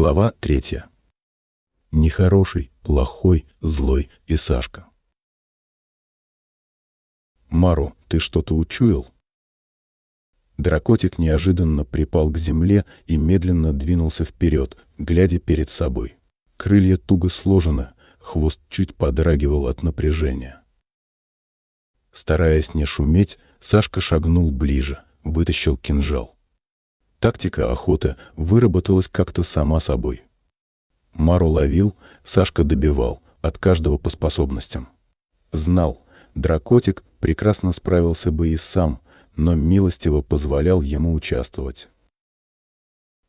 Глава третья. Нехороший, плохой, злой и Сашка. «Мару, ты что-то учуял?» Дракотик неожиданно припал к земле и медленно двинулся вперед, глядя перед собой. Крылья туго сложены, хвост чуть подрагивал от напряжения. Стараясь не шуметь, Сашка шагнул ближе, вытащил кинжал. Тактика охоты выработалась как-то сама собой. Мару ловил, Сашка добивал, от каждого по способностям. Знал, дракотик прекрасно справился бы и сам, но милостиво позволял ему участвовать.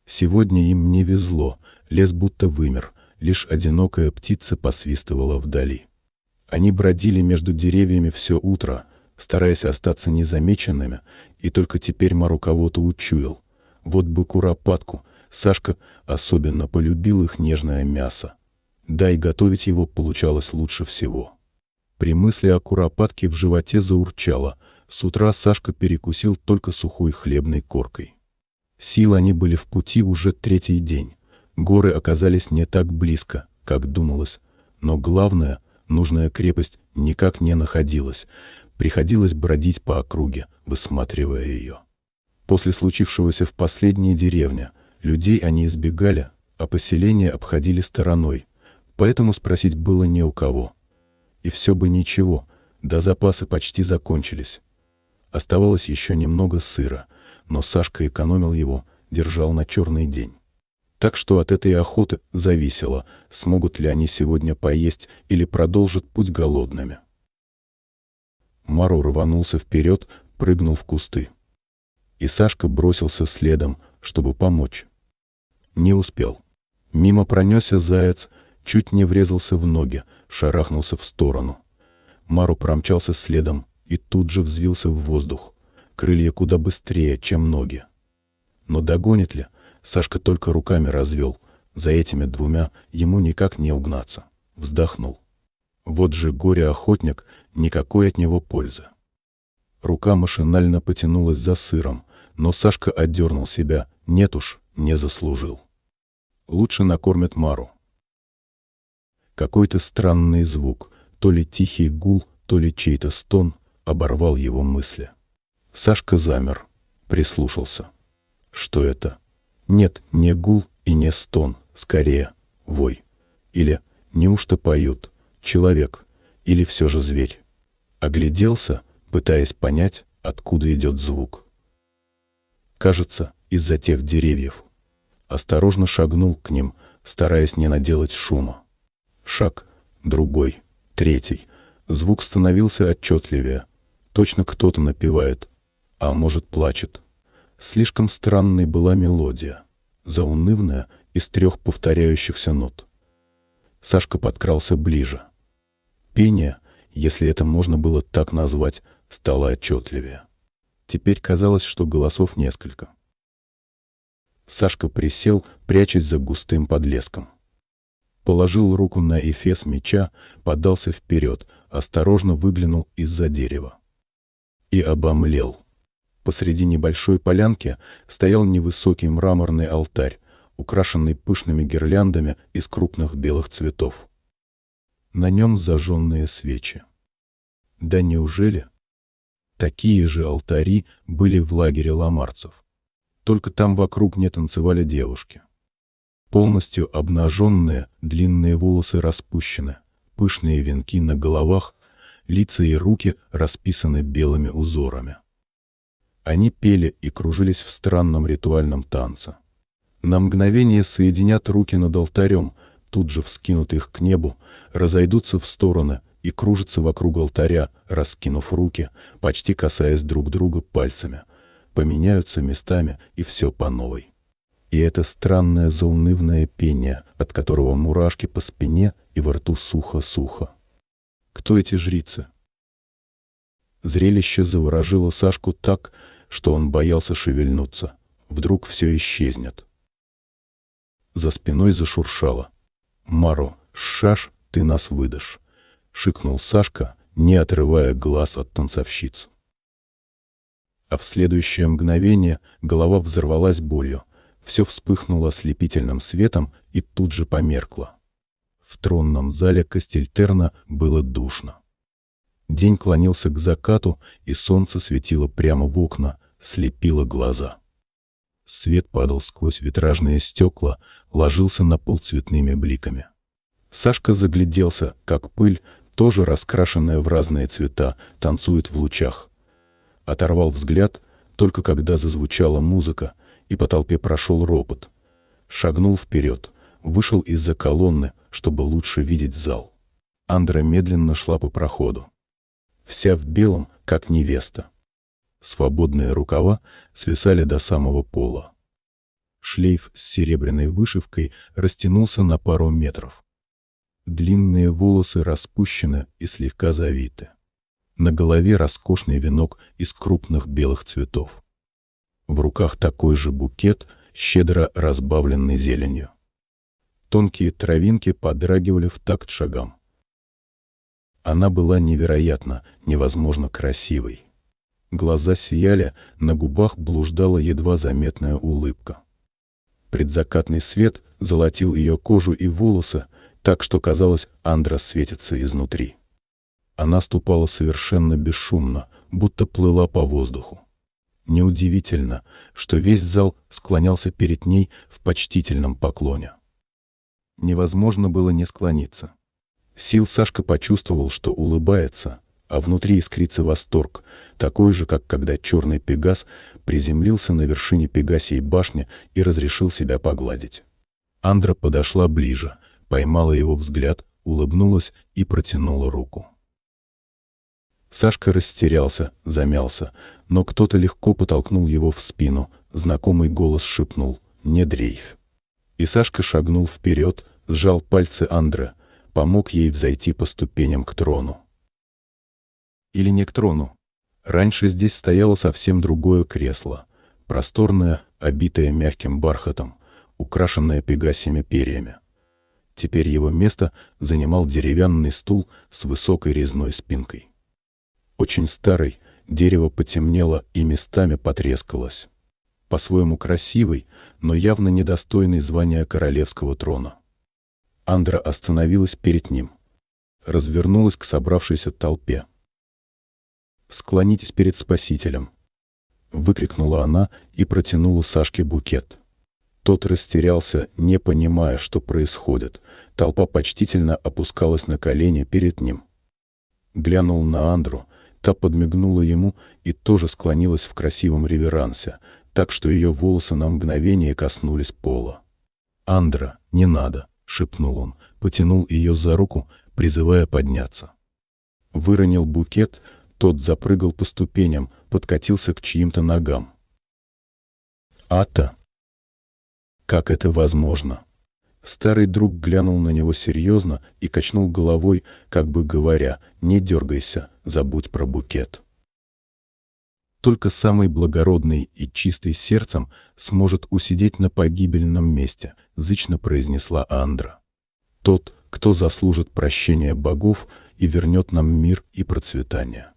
Сегодня им не везло, лес будто вымер, лишь одинокая птица посвистывала вдали. Они бродили между деревьями все утро, стараясь остаться незамеченными, и только теперь Мару кого-то учуял, вот бы куропатку. Сашка особенно полюбил их нежное мясо. Да и готовить его получалось лучше всего. При мысли о куропатке в животе заурчало. С утра Сашка перекусил только сухой хлебной коркой. Сил они были в пути уже третий день. Горы оказались не так близко, как думалось. Но главное, нужная крепость никак не находилась. Приходилось бродить по округе, высматривая ее. После случившегося в последней деревне людей они избегали, а поселение обходили стороной, поэтому спросить было не у кого. И все бы ничего, да запасы почти закончились. Оставалось еще немного сыра, но Сашка экономил его, держал на черный день. Так что от этой охоты зависело, смогут ли они сегодня поесть или продолжат путь голодными. Мару рванулся вперед, прыгнул в кусты и Сашка бросился следом, чтобы помочь. Не успел. Мимо пронесся заяц, чуть не врезался в ноги, шарахнулся в сторону. Мару промчался следом и тут же взвился в воздух. Крылья куда быстрее, чем ноги. Но догонит ли? Сашка только руками развел. За этими двумя ему никак не угнаться. Вздохнул. Вот же горе-охотник, никакой от него пользы. Рука машинально потянулась за сыром, но Сашка отдернул себя. Нет уж, не заслужил. Лучше накормят Мару. Какой-то странный звук, то ли тихий гул, то ли чей-то стон, оборвал его мысли. Сашка замер, прислушался. Что это? Нет, не гул и не стон, скорее вой. Или неужто поют? Человек. Или все же зверь. Огляделся, пытаясь понять, откуда идет звук кажется, из-за тех деревьев. Осторожно шагнул к ним, стараясь не наделать шума. Шаг, другой, третий. Звук становился отчетливее. Точно кто-то напевает, а может плачет. Слишком странной была мелодия, заунывная из трех повторяющихся нот. Сашка подкрался ближе. Пение, если это можно было так назвать, стало отчетливее. Теперь казалось, что голосов несколько. Сашка присел, прячась за густым подлеском. Положил руку на эфес меча, подался вперед, осторожно выглянул из-за дерева. И обомлел. Посреди небольшой полянки стоял невысокий мраморный алтарь, украшенный пышными гирляндами из крупных белых цветов. На нем зажженные свечи. Да неужели Такие же алтари были в лагере ламарцев. Только там вокруг не танцевали девушки. Полностью обнаженные, длинные волосы распущены, пышные венки на головах, лица и руки расписаны белыми узорами. Они пели и кружились в странном ритуальном танце. На мгновение соединят руки над алтарем, тут же вскинут их к небу, разойдутся в стороны — и кружатся вокруг алтаря, раскинув руки, почти касаясь друг друга пальцами. Поменяются местами, и все по новой. И это странное заунывное пение, от которого мурашки по спине и во рту сухо-сухо. Кто эти жрицы? Зрелище заворожило Сашку так, что он боялся шевельнуться. Вдруг все исчезнет. За спиной зашуршало. «Маро, шаш, ты нас выдашь». — шикнул Сашка, не отрывая глаз от танцовщиц. А в следующее мгновение голова взорвалась болью. все вспыхнуло ослепительным светом и тут же померкло. В тронном зале Кастельтерна было душно. День клонился к закату, и солнце светило прямо в окна, слепило глаза. Свет падал сквозь витражные стекла, ложился на пол цветными бликами. Сашка загляделся, как пыль, тоже раскрашенная в разные цвета, танцует в лучах. Оторвал взгляд, только когда зазвучала музыка, и по толпе прошел ропот. Шагнул вперед, вышел из-за колонны, чтобы лучше видеть зал. Андра медленно шла по проходу. Вся в белом, как невеста. Свободные рукава свисали до самого пола. Шлейф с серебряной вышивкой растянулся на пару метров. Длинные волосы распущены и слегка завиты. На голове роскошный венок из крупных белых цветов. В руках такой же букет, щедро разбавленный зеленью. Тонкие травинки подрагивали в такт шагам. Она была невероятно, невозможно красивой. Глаза сияли, на губах блуждала едва заметная улыбка. Предзакатный свет золотил ее кожу и волосы, так что казалось, Андра светится изнутри. Она ступала совершенно бесшумно, будто плыла по воздуху. Неудивительно, что весь зал склонялся перед ней в почтительном поклоне. Невозможно было не склониться. Сил Сашка почувствовал, что улыбается, а внутри искрится восторг, такой же, как когда черный пегас приземлился на вершине Пегасией башни и разрешил себя погладить. Андра подошла ближе, поймала его взгляд, улыбнулась и протянула руку. Сашка растерялся, замялся, но кто-то легко потолкнул его в спину, знакомый голос шепнул «Не дрейф». И Сашка шагнул вперед, сжал пальцы Андре, помог ей взойти по ступеням к трону или не к трону. Раньше здесь стояло совсем другое кресло, просторное, обитое мягким бархатом, украшенное пегасями перьями. Теперь его место занимал деревянный стул с высокой резной спинкой. Очень старый, дерево потемнело и местами потрескалось. По-своему красивый, но явно недостойный звания королевского трона. Андра остановилась перед ним. Развернулась к собравшейся толпе склонитесь перед Спасителем!» Выкрикнула она и протянула Сашке букет. Тот растерялся, не понимая, что происходит. Толпа почтительно опускалась на колени перед ним. Глянул на Андру, та подмигнула ему и тоже склонилась в красивом реверансе, так что ее волосы на мгновение коснулись пола. «Андра, не надо!» — шепнул он, потянул ее за руку, призывая подняться. Выронил букет, тот запрыгал по ступеням, подкатился к чьим-то ногам. «Ата? Как это возможно?» Старый друг глянул на него серьезно и качнул головой, как бы говоря, «Не дергайся, забудь про букет». Только самый благородный и чистый сердцем сможет усидеть на погибельном месте, зычно произнесла Андра. Тот, кто заслужит прощения богов и вернет нам мир и процветание.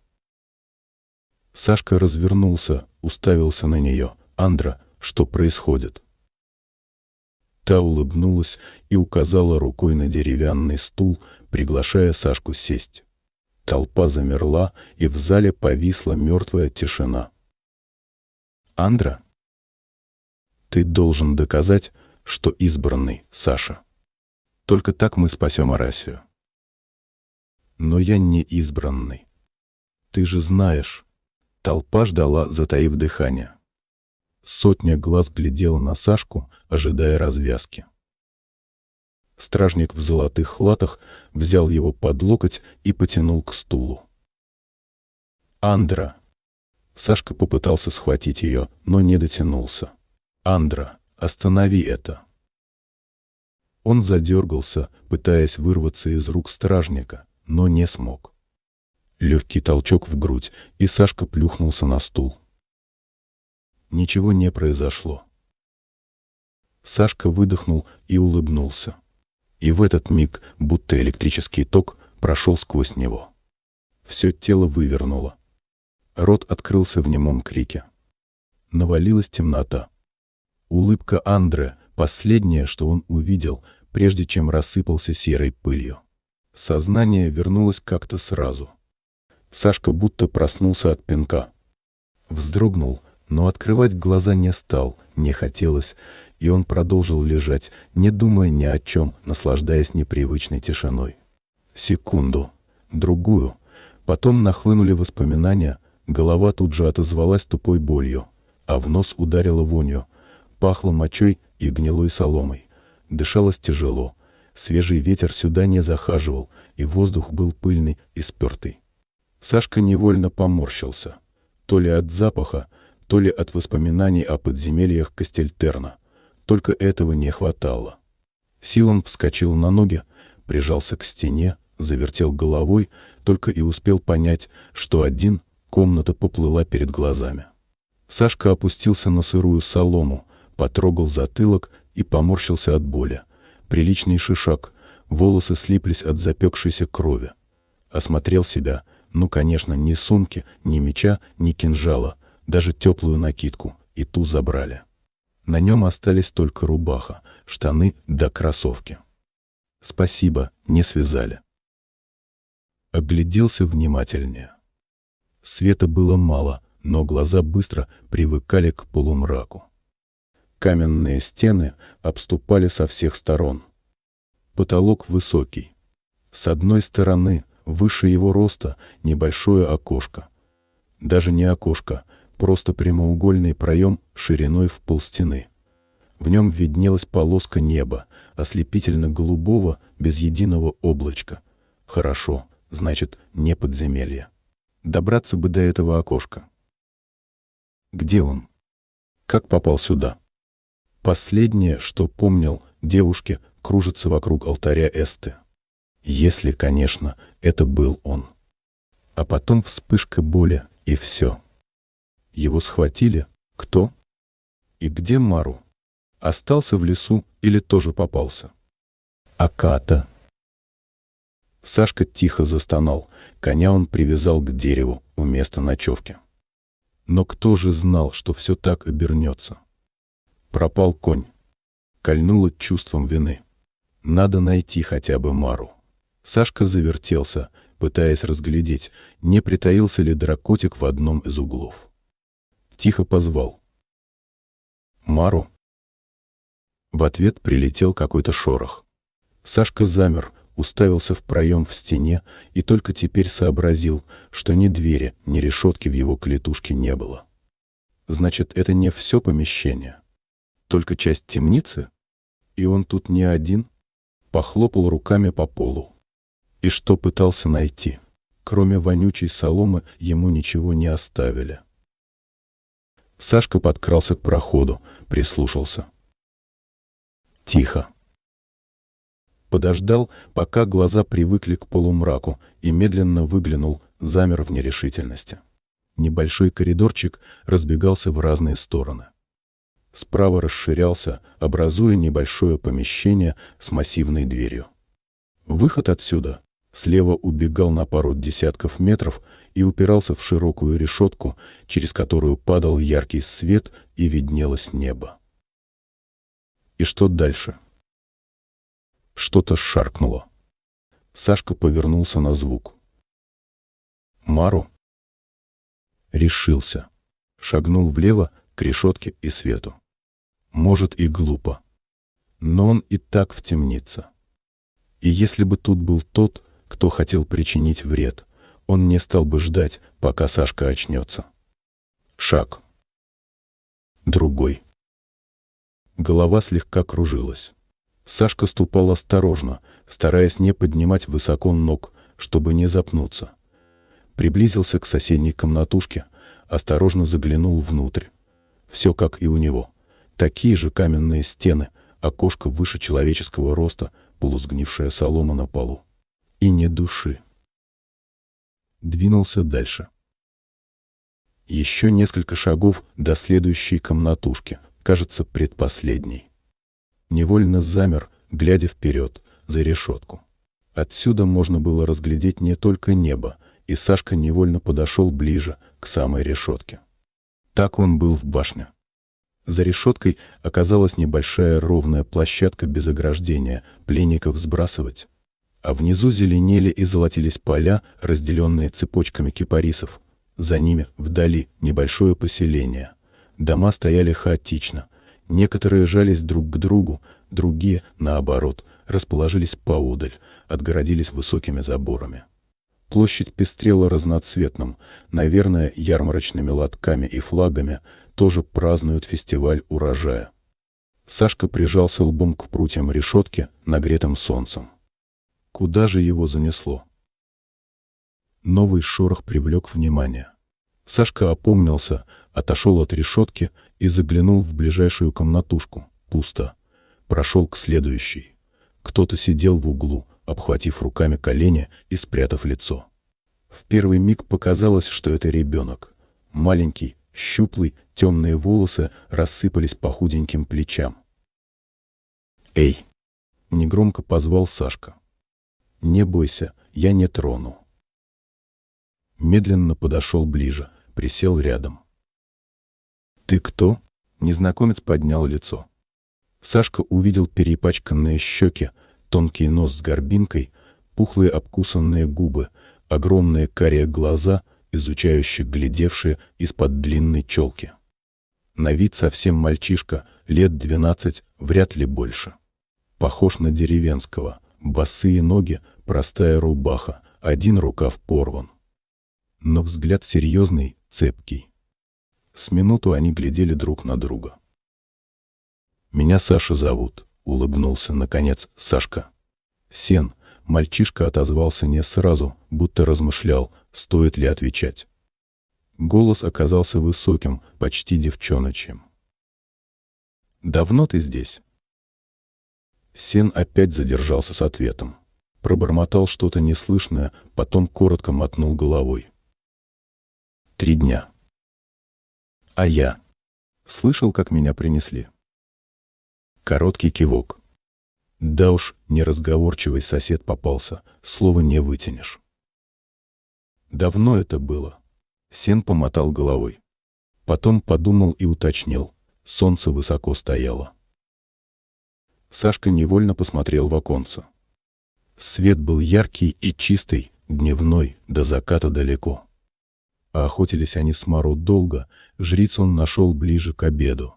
Сашка развернулся, уставился на нее. «Андра, что происходит?» Та улыбнулась и указала рукой на деревянный стул, приглашая Сашку сесть. Толпа замерла, и в зале повисла мертвая тишина. «Андра, ты должен доказать, что избранный, Саша. Только так мы спасем Арасию». «Но я не избранный. Ты же знаешь, Толпа ждала, затаив дыхание. Сотня глаз глядела на Сашку, ожидая развязки. Стражник в золотых латах взял его под локоть и потянул к стулу. «Андра!» Сашка попытался схватить ее, но не дотянулся. «Андра, останови это!» Он задергался, пытаясь вырваться из рук стражника, но не смог. Легкий толчок в грудь, и Сашка плюхнулся на стул. Ничего не произошло. Сашка выдохнул и улыбнулся. И в этот миг, будто электрический ток, прошел сквозь него. Все тело вывернуло. Рот открылся в немом крике. Навалилась темнота. Улыбка Андре — последнее, что он увидел, прежде чем рассыпался серой пылью. Сознание вернулось как-то сразу. Сашка будто проснулся от пинка. Вздрогнул, но открывать глаза не стал, не хотелось, и он продолжил лежать, не думая ни о чем, наслаждаясь непривычной тишиной. Секунду, другую, потом нахлынули воспоминания, голова тут же отозвалась тупой болью, а в нос ударила вонью, пахло мочой и гнилой соломой. Дышалось тяжело, свежий ветер сюда не захаживал, и воздух был пыльный и спертый. Сашка невольно поморщился, то ли от запаха, то ли от воспоминаний о подземельях Кастельтерна. Только этого не хватало. Силан вскочил на ноги, прижался к стене, завертел головой, только и успел понять, что один комната поплыла перед глазами. Сашка опустился на сырую солому, потрогал затылок и поморщился от боли. Приличный шишак, волосы слиплись от запекшейся крови. Осмотрел себя, ну, конечно, ни сумки, ни меча, ни кинжала, даже теплую накидку, и ту забрали. На нем остались только рубаха, штаны да кроссовки. Спасибо, не связали. Огляделся внимательнее. Света было мало, но глаза быстро привыкали к полумраку. Каменные стены обступали со всех сторон. Потолок высокий. С одной стороны, выше его роста, небольшое окошко. Даже не окошко, просто прямоугольный проем шириной в полстены. В нем виднелась полоска неба, ослепительно-голубого, без единого облачка. Хорошо, значит, не подземелье. Добраться бы до этого окошка. Где он? Как попал сюда? Последнее, что помнил, девушки кружатся вокруг алтаря Эсты. Если, конечно, это был он. А потом вспышка боли, и все. Его схватили? Кто? И где Мару? Остался в лесу или тоже попался? Аката. Сашка тихо застонал. Коня он привязал к дереву у места ночевки. Но кто же знал, что все так обернется? Пропал конь. Кольнуло чувством вины. Надо найти хотя бы Мару. Сашка завертелся, пытаясь разглядеть, не притаился ли дракотик в одном из углов тихо позвал. «Мару?» В ответ прилетел какой-то шорох. Сашка замер, уставился в проем в стене и только теперь сообразил, что ни двери, ни решетки в его клетушке не было. Значит, это не все помещение. Только часть темницы? И он тут не один? Похлопал руками по полу. И что пытался найти? Кроме вонючей соломы ему ничего не оставили. Сашка подкрался к проходу, прислушался. Тихо. Подождал, пока глаза привыкли к полумраку, и медленно выглянул, замер в нерешительности. Небольшой коридорчик разбегался в разные стороны. Справа расширялся, образуя небольшое помещение с массивной дверью. Выход отсюда слева убегал на пару десятков метров и упирался в широкую решетку, через которую падал яркий свет и виднелось небо. И что дальше? Что-то шаркнуло. Сашка повернулся на звук. Мару? Решился. Шагнул влево к решетке и свету. Может и глупо. Но он и так в темнице. И если бы тут был тот, кто хотел причинить вред, он не стал бы ждать, пока Сашка очнется. Шаг. Другой. Голова слегка кружилась. Сашка ступал осторожно, стараясь не поднимать высоко ног, чтобы не запнуться. Приблизился к соседней комнатушке, осторожно заглянул внутрь. Все как и у него. Такие же каменные стены, окошко выше человеческого роста, полусгнившая солома на полу. И не души двинулся дальше. Еще несколько шагов до следующей комнатушки, кажется, предпоследней. Невольно замер, глядя вперед, за решетку. Отсюда можно было разглядеть не только небо, и Сашка невольно подошел ближе, к самой решетке. Так он был в башне. За решеткой оказалась небольшая ровная площадка без ограждения, пленников сбрасывать. А внизу зеленели и золотились поля, разделенные цепочками кипарисов. За ними, вдали, небольшое поселение. Дома стояли хаотично. Некоторые жались друг к другу, другие, наоборот, расположились поодаль, отгородились высокими заборами. Площадь пестрела разноцветным, наверное, ярмарочными лотками и флагами, тоже празднуют фестиваль урожая. Сашка прижался лбом к прутьям решетки, нагретым солнцем. Куда же его занесло? Новый шорох привлек внимание. Сашка опомнился, отошел от решетки и заглянул в ближайшую комнатушку. Пусто. Прошел к следующей. Кто-то сидел в углу, обхватив руками колени и спрятав лицо. В первый миг показалось, что это ребенок. Маленький, щуплый, темные волосы рассыпались по худеньким плечам. «Эй!» — негромко позвал Сашка. «Не бойся, я не трону». Медленно подошел ближе, присел рядом. «Ты кто?» — незнакомец поднял лицо. Сашка увидел перепачканные щеки, тонкий нос с горбинкой, пухлые обкусанные губы, огромные карие глаза, изучающие глядевшие из-под длинной челки. На вид совсем мальчишка, лет двенадцать, вряд ли больше. Похож на деревенского, босые ноги, простая рубаха, один рукав порван. Но взгляд серьезный, цепкий. С минуту они глядели друг на друга. «Меня Саша зовут», — улыбнулся, наконец, Сашка. Сен, мальчишка отозвался не сразу, будто размышлял, стоит ли отвечать. Голос оказался высоким, почти девчоночьим. «Давно ты здесь?» Сен опять задержался с ответом. Пробормотал что-то неслышное, потом коротко мотнул головой. «Три дня». «А я?» «Слышал, как меня принесли?» Короткий кивок. Да уж, неразговорчивый сосед попался, слова не вытянешь. Давно это было. Сен помотал головой. Потом подумал и уточнил. Солнце высоко стояло. Сашка невольно посмотрел в оконце. Свет был яркий и чистый, дневной, до заката далеко. А охотились они с Мару долго, жриц он нашел ближе к обеду.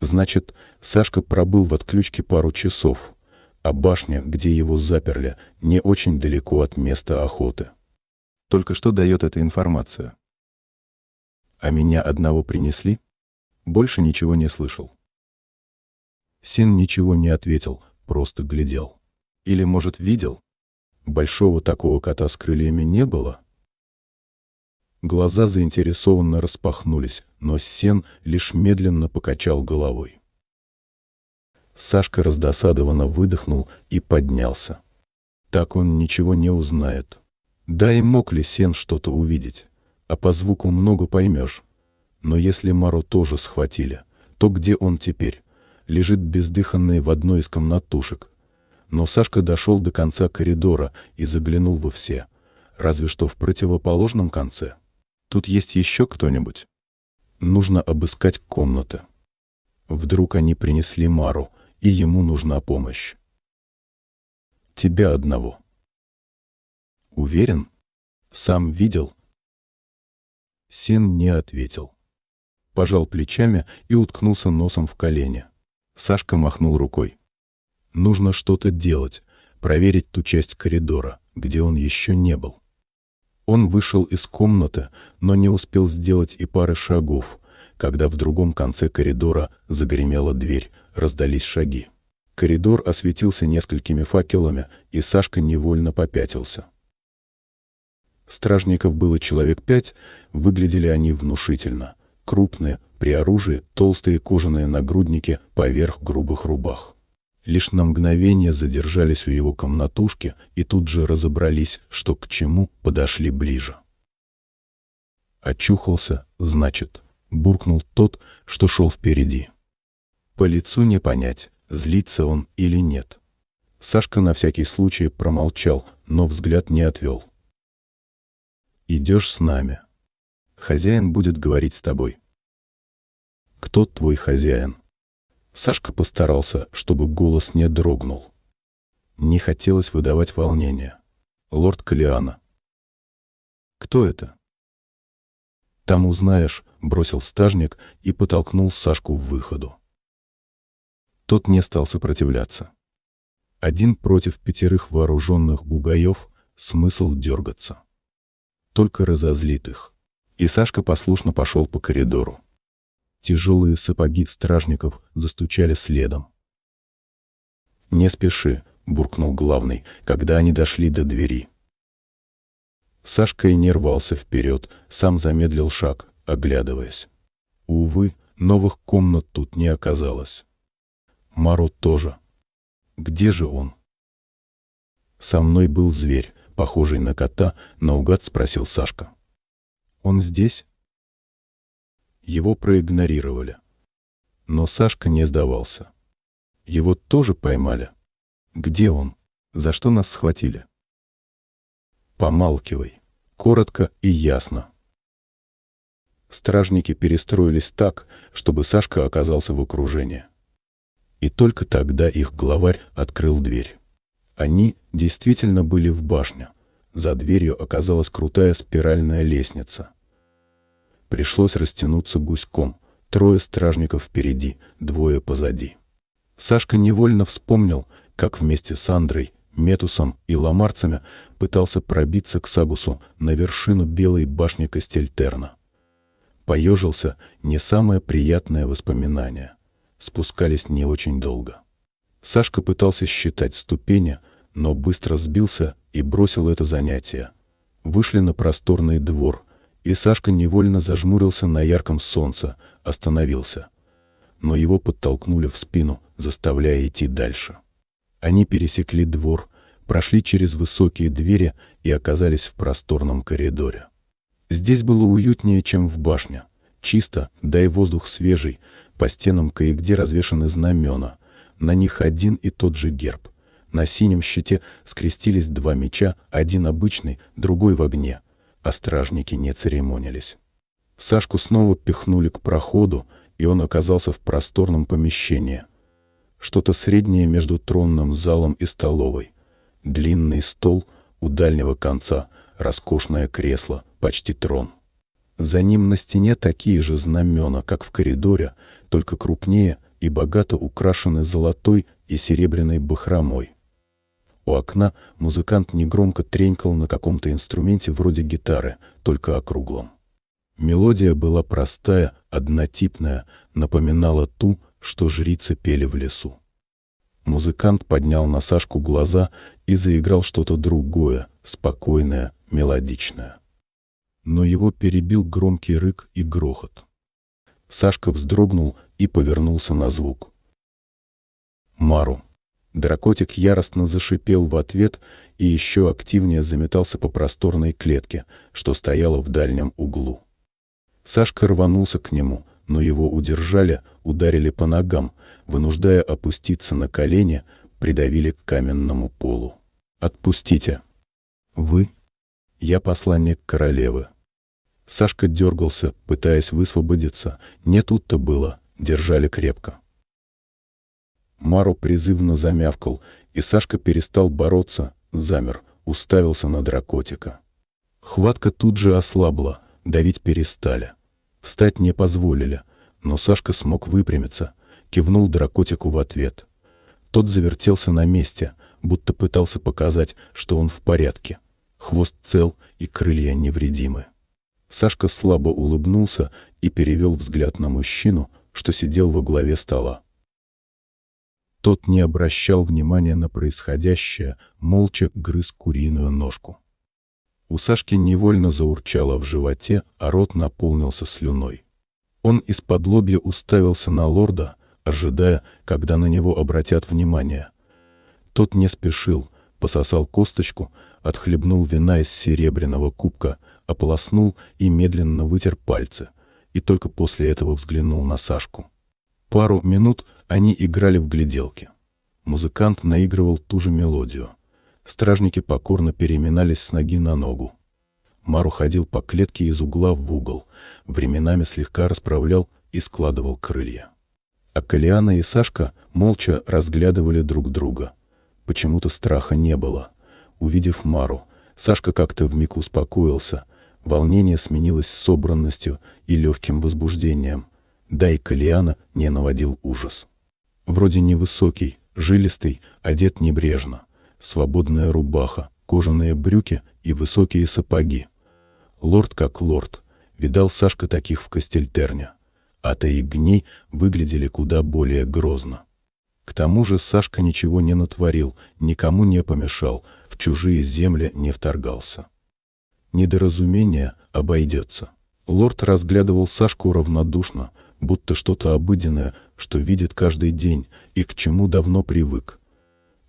Значит, Сашка пробыл в отключке пару часов, а башня, где его заперли, не очень далеко от места охоты. Только что дает эта информация? А меня одного принесли? Больше ничего не слышал. Син ничего не ответил, просто глядел. Или, может, видел? Большого такого кота с крыльями не было? Глаза заинтересованно распахнулись, но Сен лишь медленно покачал головой. Сашка раздосадованно выдохнул и поднялся. Так он ничего не узнает. Да и мог ли Сен что-то увидеть? А по звуку много поймешь. Но если Мару тоже схватили, то где он теперь? Лежит бездыханный в одной из комнатушек. Но Сашка дошел до конца коридора и заглянул во все. Разве что в противоположном конце. Тут есть еще кто-нибудь? Нужно обыскать комнаты. Вдруг они принесли Мару, и ему нужна помощь. Тебя одного. Уверен? Сам видел? Син не ответил. Пожал плечами и уткнулся носом в колени. Сашка махнул рукой. Нужно что-то делать, проверить ту часть коридора, где он еще не был. Он вышел из комнаты, но не успел сделать и пары шагов, когда в другом конце коридора загремела дверь, раздались шаги. Коридор осветился несколькими факелами, и Сашка невольно попятился. Стражников было человек пять, выглядели они внушительно. Крупные, при оружии, толстые кожаные нагрудники поверх грубых рубах лишь на мгновение задержались у его комнатушки и тут же разобрались, что к чему подошли ближе. Очухался, значит, буркнул тот, что шел впереди. По лицу не понять, злится он или нет. Сашка на всякий случай промолчал, но взгляд не отвел. «Идешь с нами. Хозяин будет говорить с тобой». кто твой хозяин?» Сашка постарался, чтобы голос не дрогнул. Не хотелось выдавать волнение. «Лорд Калиана». «Кто это?» «Там узнаешь», — бросил стажник и потолкнул Сашку в выходу. Тот не стал сопротивляться. Один против пятерых вооруженных бугаев смысл дергаться. Только разозлит их. И Сашка послушно пошел по коридору. Тяжелые сапоги стражников застучали следом. «Не спеши», — буркнул главный, когда они дошли до двери. Сашка и не рвался вперед, сам замедлил шаг, оглядываясь. Увы, новых комнат тут не оказалось. Маро тоже. Где же он? Со мной был зверь, похожий на кота, наугад спросил Сашка. Он здесь? Его проигнорировали. Но Сашка не сдавался. Его тоже поймали. Где он? За что нас схватили? Помалкивай. Коротко и ясно. Стражники перестроились так, чтобы Сашка оказался в окружении. И только тогда их главарь открыл дверь. Они действительно были в башне. За дверью оказалась крутая спиральная лестница. Пришлось растянуться гуськом. Трое стражников впереди, двое позади. Сашка невольно вспомнил, как вместе с Андрой, Метусом и ламарцами пытался пробиться к Сагусу на вершину белой башни Кастельтерна. Поежился не самое приятное воспоминание. Спускались не очень долго. Сашка пытался считать ступени, но быстро сбился и бросил это занятие. Вышли на просторный двор — и Сашка невольно зажмурился на ярком солнце, остановился. Но его подтолкнули в спину, заставляя идти дальше. Они пересекли двор, прошли через высокие двери и оказались в просторном коридоре. Здесь было уютнее, чем в башне. Чисто, да и воздух свежий, по стенам кое-где развешаны знамена. На них один и тот же герб. На синем щите скрестились два меча, один обычный, другой в огне — а стражники не церемонились. Сашку снова пихнули к проходу, и он оказался в просторном помещении. Что-то среднее между тронным залом и столовой. Длинный стол у дальнего конца, роскошное кресло, почти трон. За ним на стене такие же знамена, как в коридоре, только крупнее и богато украшены золотой и серебряной бахромой. У окна музыкант негромко тренькал на каком-то инструменте вроде гитары, только округлом. Мелодия была простая, однотипная, напоминала ту, что жрицы пели в лесу. Музыкант поднял на Сашку глаза и заиграл что-то другое, спокойное, мелодичное. Но его перебил громкий рык и грохот. Сашка вздрогнул и повернулся на звук. Мару. Дракотик яростно зашипел в ответ и еще активнее заметался по просторной клетке, что стояла в дальнем углу. Сашка рванулся к нему, но его удержали, ударили по ногам, вынуждая опуститься на колени, придавили к каменному полу. «Отпустите!» «Вы?» «Я посланник королевы». Сашка дергался, пытаясь высвободиться. Не тут-то было, держали крепко. Мару призывно замявкал, и Сашка перестал бороться, замер, уставился на дракотика. Хватка тут же ослабла, давить перестали. Встать не позволили, но Сашка смог выпрямиться, кивнул дракотику в ответ. Тот завертелся на месте, будто пытался показать, что он в порядке. Хвост цел и крылья невредимы. Сашка слабо улыбнулся и перевел взгляд на мужчину, что сидел во главе стола. Тот не обращал внимания на происходящее, молча грыз куриную ножку. У Сашки невольно заурчало в животе, а рот наполнился слюной. Он из-под лобья уставился на лорда, ожидая, когда на него обратят внимание. Тот не спешил, пососал косточку, отхлебнул вина из серебряного кубка, ополоснул и медленно вытер пальцы, и только после этого взглянул на Сашку. Пару минут они играли в гляделки. Музыкант наигрывал ту же мелодию. Стражники покорно переминались с ноги на ногу. Мару ходил по клетке из угла в угол, временами слегка расправлял и складывал крылья. А Калиана и Сашка молча разглядывали друг друга. Почему-то страха не было. Увидев Мару, Сашка как-то вмиг успокоился. Волнение сменилось собранностью и легким возбуждением. Да и Калиана не наводил ужас. Вроде невысокий, жилистый, одет небрежно. Свободная рубаха, кожаные брюки и высокие сапоги. Лорд как лорд. Видал Сашка таких в Кастельтерне. А гней выглядели куда более грозно. К тому же Сашка ничего не натворил, никому не помешал, в чужие земли не вторгался. Недоразумение обойдется. Лорд разглядывал Сашку равнодушно, будто что-то обыденное, что видит каждый день и к чему давно привык.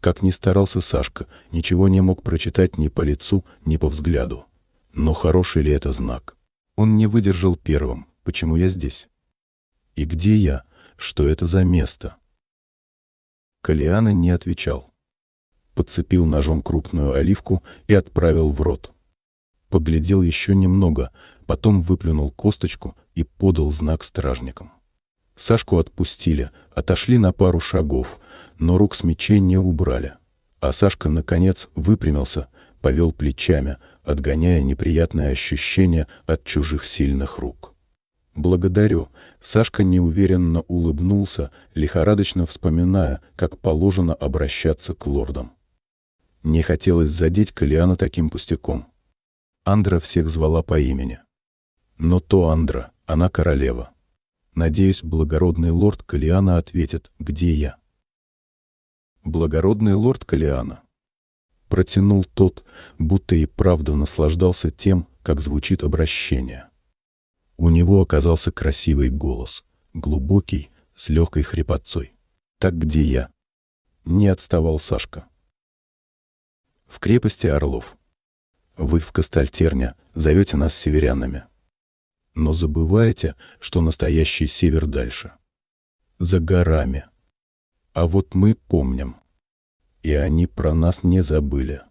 Как ни старался Сашка, ничего не мог прочитать ни по лицу, ни по взгляду. Но хороший ли это знак? Он не выдержал первым. Почему я здесь? И где я? Что это за место? Калиана не отвечал. Подцепил ножом крупную оливку и отправил в рот. Поглядел еще немного, потом выплюнул косточку и подал знак стражникам. Сашку отпустили, отошли на пару шагов, но рук с мечей не убрали. А Сашка, наконец, выпрямился, повел плечами, отгоняя неприятное ощущение от чужих сильных рук. «Благодарю». Сашка неуверенно улыбнулся, лихорадочно вспоминая, как положено обращаться к лордам. Не хотелось задеть Калиана таким пустяком. Андра всех звала по имени. Но то Андра, она королева. Надеюсь, благородный лорд Калиана ответит, где я. Благородный лорд Калиана. Протянул тот, будто и правда наслаждался тем, как звучит обращение. У него оказался красивый голос, глубокий, с легкой хрипотцой. «Так где я?» Не отставал Сашка. «В крепости Орлов. Вы в Костальтерне зовете нас северянами но забываете, что настоящий север дальше. За горами. А вот мы помним. И они про нас не забыли.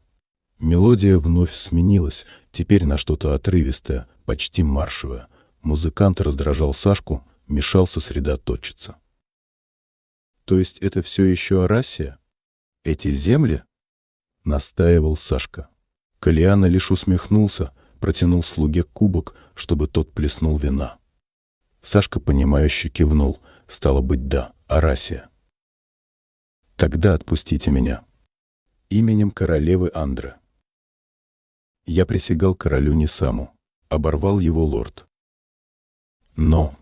Мелодия вновь сменилась, теперь на что-то отрывистое, почти маршевое. Музыкант раздражал Сашку, мешал сосредоточиться. «То есть это все еще Арасия? Эти земли?» — настаивал Сашка. Калиана лишь усмехнулся, протянул слуге кубок, чтобы тот плеснул вина. Сашка, понимающе кивнул. Стало быть, да, Арасия. Тогда отпустите меня. Именем королевы Андра. Я присягал королю не саму. Оборвал его лорд. Но...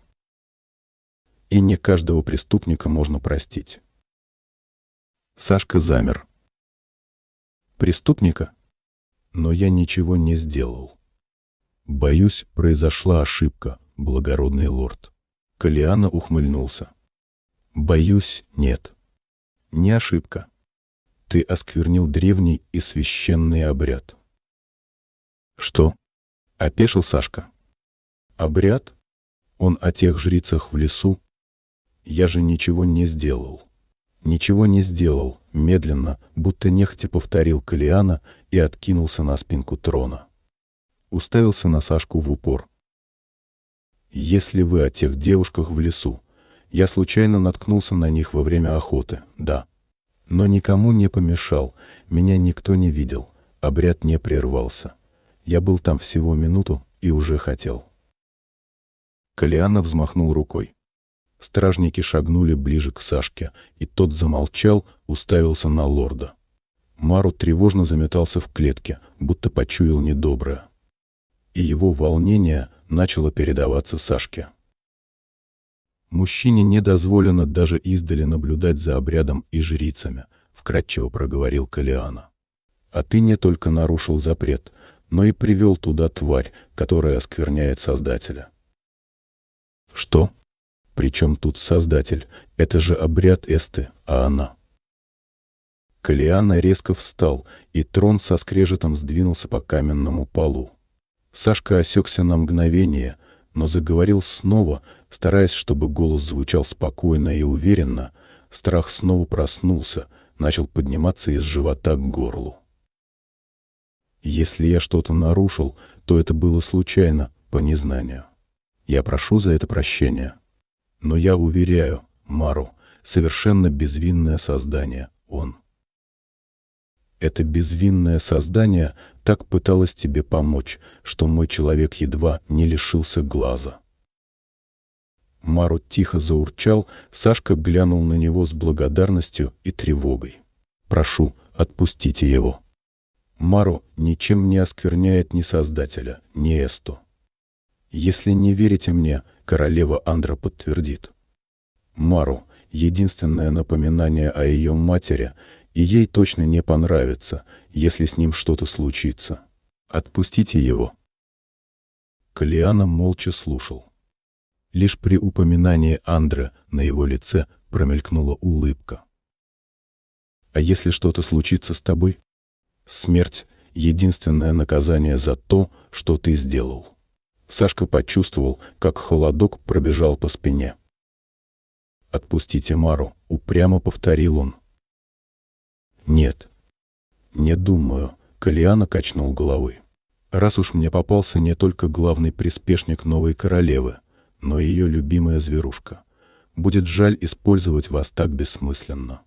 И не каждого преступника можно простить. Сашка замер. Преступника? Но я ничего не сделал. Боюсь, произошла ошибка, благородный лорд. Калиана ухмыльнулся. Боюсь, нет. Не ошибка. Ты осквернил древний и священный обряд. Что? Опешил Сашка. Обряд? Он о тех жрицах в лесу? Я же ничего не сделал. Ничего не сделал, медленно, будто нехотя повторил Калиана и откинулся на спинку трона уставился на Сашку в упор. «Если вы о тех девушках в лесу, я случайно наткнулся на них во время охоты, да. Но никому не помешал, меня никто не видел, обряд не прервался. Я был там всего минуту и уже хотел». Калиана взмахнул рукой. Стражники шагнули ближе к Сашке, и тот замолчал, уставился на лорда. Мару тревожно заметался в клетке, будто почуял недоброе и его волнение начало передаваться Сашке. «Мужчине не дозволено даже издали наблюдать за обрядом и жрицами», — вкратчиво проговорил Калиана. «А ты не только нарушил запрет, но и привел туда тварь, которая оскверняет Создателя». «Что? Причем тут Создатель? Это же обряд Эсты, а она...» Калиана резко встал, и трон со скрежетом сдвинулся по каменному полу. Сашка осекся на мгновение, но заговорил снова, стараясь, чтобы голос звучал спокойно и уверенно. Страх снова проснулся, начал подниматься из живота к горлу. Если я что-то нарушил, то это было случайно, по незнанию. Я прошу за это прощения. Но я уверяю, Мару, совершенно безвинное создание он. Это безвинное создание так пыталось тебе помочь, что мой человек едва не лишился глаза. Мару тихо заурчал, Сашка глянул на него с благодарностью и тревогой. «Прошу, отпустите его». Мару ничем не оскверняет ни Создателя, ни Эсту. Если не верите мне, королева Андра подтвердит. Мару — единственное напоминание о ее матери, и ей точно не понравится, если с ним что-то случится. Отпустите его. Калиана молча слушал. Лишь при упоминании Андре на его лице промелькнула улыбка. «А если что-то случится с тобой? Смерть — единственное наказание за то, что ты сделал». Сашка почувствовал, как холодок пробежал по спине. «Отпустите Мару», — упрямо повторил он. «Нет, не думаю», — Калиана качнул головой. «Раз уж мне попался не только главный приспешник новой королевы, но ее любимая зверушка. Будет жаль использовать вас так бессмысленно.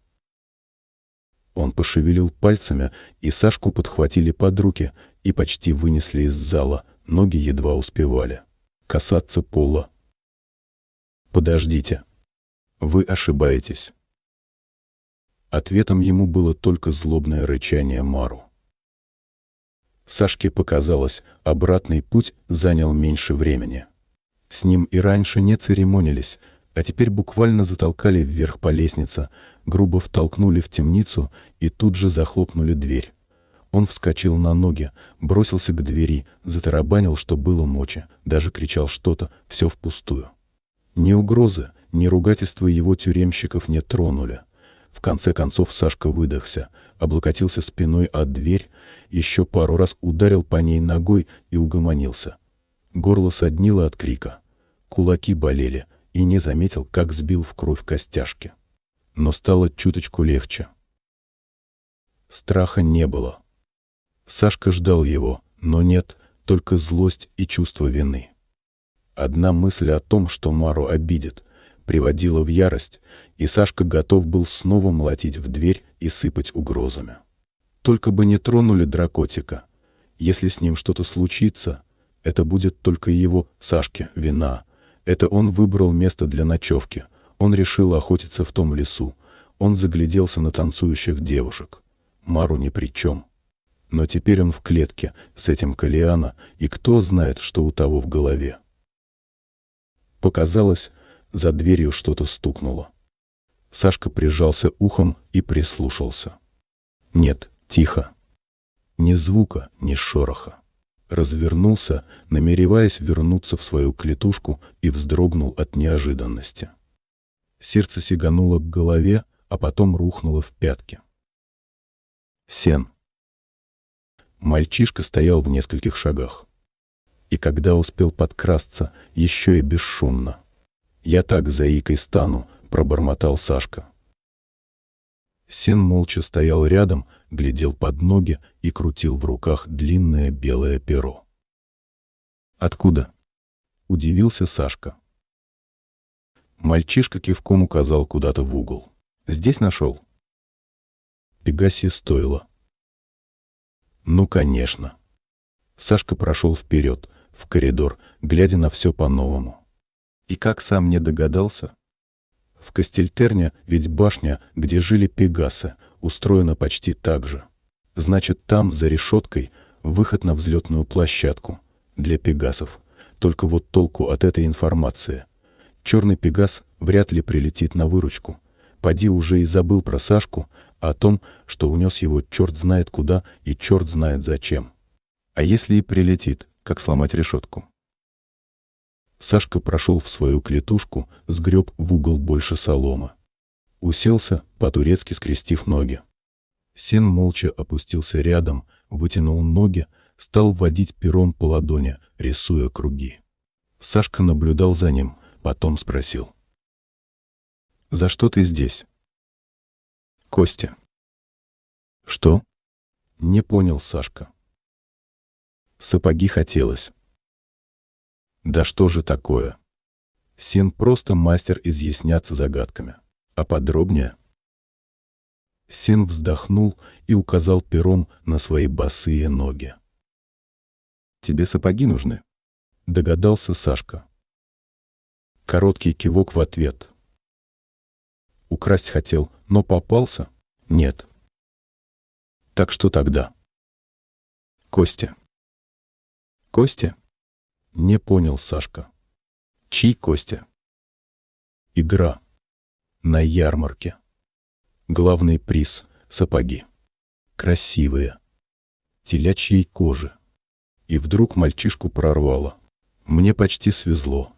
Он пошевелил пальцами, и Сашку подхватили под руки и почти вынесли из зала, ноги едва успевали. Касаться пола. «Подождите. Вы ошибаетесь». Ответом ему было только злобное рычание Мару. Сашке показалось, обратный путь занял меньше времени. С ним и раньше не церемонились, а теперь буквально затолкали вверх по лестнице, грубо втолкнули в темницу и тут же захлопнули дверь. Он вскочил на ноги, бросился к двери, затарабанил, что было мочи, даже кричал что-то, все впустую. Ни угрозы, ни ругательства его тюремщиков не тронули. В конце концов Сашка выдохся, облокотился спиной от дверь, еще пару раз ударил по ней ногой и угомонился. Горло соднило от крика кулаки болели, и не заметил, как сбил в кровь костяшки. Но стало чуточку легче. Страха не было. Сашка ждал его, но нет, только злость и чувство вины. Одна мысль о том, что Мару обидит, приводила в ярость, и Сашка готов был снова молотить в дверь и сыпать угрозами. Только бы не тронули дракотика. Если с ним что-то случится, это будет только его, Сашке, вина — это он выбрал место для ночевки. Он решил охотиться в том лесу. Он загляделся на танцующих девушек. Мару ни при чем. Но теперь он в клетке с этим Калиана, и кто знает, что у того в голове. Показалось, за дверью что-то стукнуло. Сашка прижался ухом и прислушался. Нет, тихо. Ни звука, ни шороха развернулся, намереваясь вернуться в свою клетушку и вздрогнул от неожиданности. Сердце сигануло к голове, а потом рухнуло в пятки. Сен. Мальчишка стоял в нескольких шагах. И когда успел подкрасться, еще и бесшумно. «Я так заикой стану», — пробормотал Сашка. Сен молча стоял рядом, глядел под ноги и крутил в руках длинное белое перо. «Откуда?» — удивился Сашка. Мальчишка кивком указал куда-то в угол. «Здесь нашел?» Пегаси стоило. «Ну, конечно». Сашка прошел вперед, в коридор, глядя на все по-новому. И как сам не догадался, в Кастельтерне ведь башня, где жили пегасы, устроена почти так же. Значит, там, за решеткой, выход на взлетную площадку для пегасов. Только вот толку от этой информации. Черный пегас вряд ли прилетит на выручку. Поди уже и забыл про Сашку, о том, что унес его черт знает куда и черт знает зачем. А если и прилетит, как сломать решетку? Сашка прошел в свою клетушку, сгреб в угол больше соломы. Уселся, по-турецки скрестив ноги. Сен молча опустился рядом, вытянул ноги, стал водить пером по ладони, рисуя круги. Сашка наблюдал за ним, потом спросил. «За что ты здесь?» «Костя». «Что?» Не понял Сашка. Сапоги хотелось. Да что же такое? Син просто мастер изъясняться загадками. А подробнее? Син вздохнул и указал пером на свои босые ноги. «Тебе сапоги нужны?» — догадался Сашка. Короткий кивок в ответ. Украсть хотел, но попался? Нет. Так что тогда? Костя. Костя? Не понял Сашка. Чьи Костя? Игра. На ярмарке. Главный приз — сапоги. Красивые. Телячьей кожи. И вдруг мальчишку прорвало. Мне почти свезло.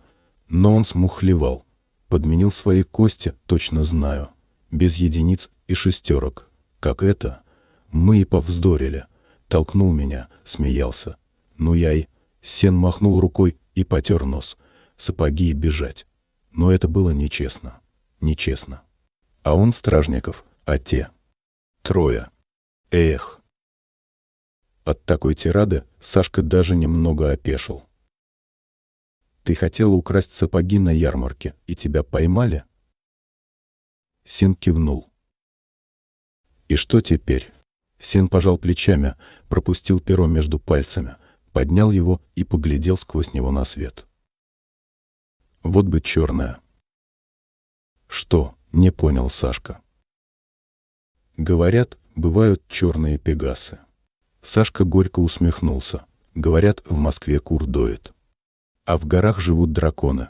Но он смухлевал. Подменил свои кости, точно знаю. Без единиц и шестерок. Как это? Мы и повздорили. Толкнул меня, смеялся. Ну я и... Сен махнул рукой и потер нос. Сапоги и бежать. Но это было нечестно. Нечестно. А он стражников, а те. Трое. Эх. От такой тирады Сашка даже немного опешил. Ты хотела украсть сапоги на ярмарке, и тебя поймали? Син кивнул. И что теперь? Син пожал плечами, пропустил перо между пальцами, поднял его и поглядел сквозь него на свет. Вот бы черное. Что? Не понял Сашка. Говорят, бывают черные пегасы. Сашка горько усмехнулся. Говорят, в Москве кур доет. А в горах живут драконы.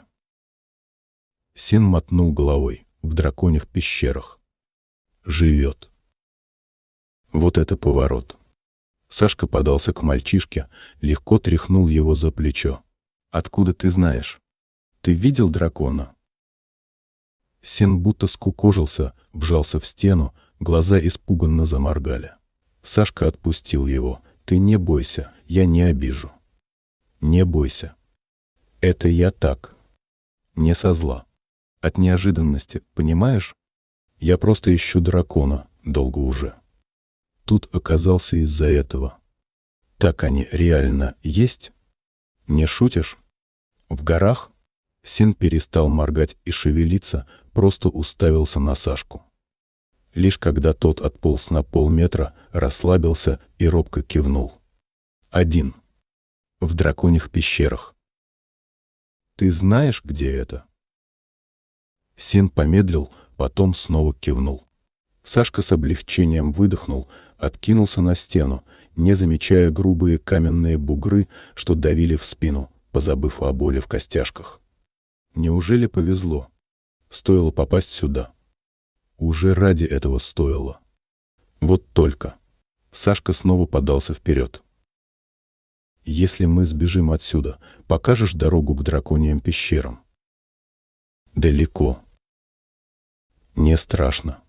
Син мотнул головой. В драконьих пещерах. Живет. Вот это поворот. Сашка подался к мальчишке, легко тряхнул его за плечо. «Откуда ты знаешь? Ты видел дракона?» Сен будто скукожился, вжался в стену, глаза испуганно заморгали. Сашка отпустил его. «Ты не бойся, я не обижу». «Не бойся». «Это я так. Не со зла. От неожиданности, понимаешь? Я просто ищу дракона, долго уже» тут оказался из-за этого. Так они реально есть? Не шутишь? В горах? Син перестал моргать и шевелиться, просто уставился на Сашку. Лишь когда тот отполз на полметра, расслабился и робко кивнул. Один. В драконьих пещерах. Ты знаешь, где это? Син помедлил, потом снова кивнул. Сашка с облегчением выдохнул, откинулся на стену, не замечая грубые каменные бугры, что давили в спину, позабыв о боли в костяшках. Неужели повезло? Стоило попасть сюда. Уже ради этого стоило. Вот только. Сашка снова подался вперед. «Если мы сбежим отсюда, покажешь дорогу к драконьим пещерам?» «Далеко». «Не страшно».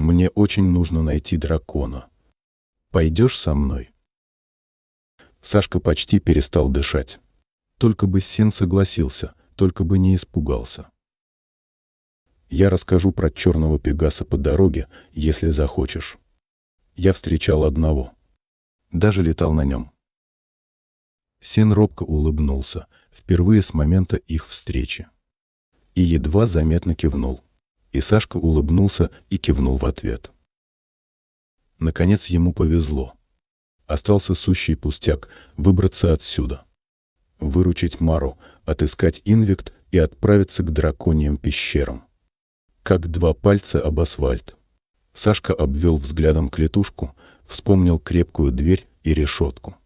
Мне очень нужно найти дракона. Пойдешь со мной?» Сашка почти перестал дышать. Только бы Сен согласился, только бы не испугался. Я расскажу про черного пегаса по дороге, если захочешь. Я встречал одного. Даже летал на нем. Сен робко улыбнулся, впервые с момента их встречи. И едва заметно кивнул. И Сашка улыбнулся и кивнул в ответ. Наконец ему повезло. Остался сущий пустяк — выбраться отсюда. Выручить Мару, отыскать Инвикт и отправиться к драконьим пещерам. Как два пальца об асфальт. Сашка обвел взглядом клетушку, вспомнил крепкую дверь и решетку.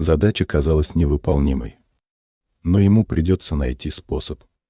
Задача казалась невыполнимой. Но ему придется найти способ.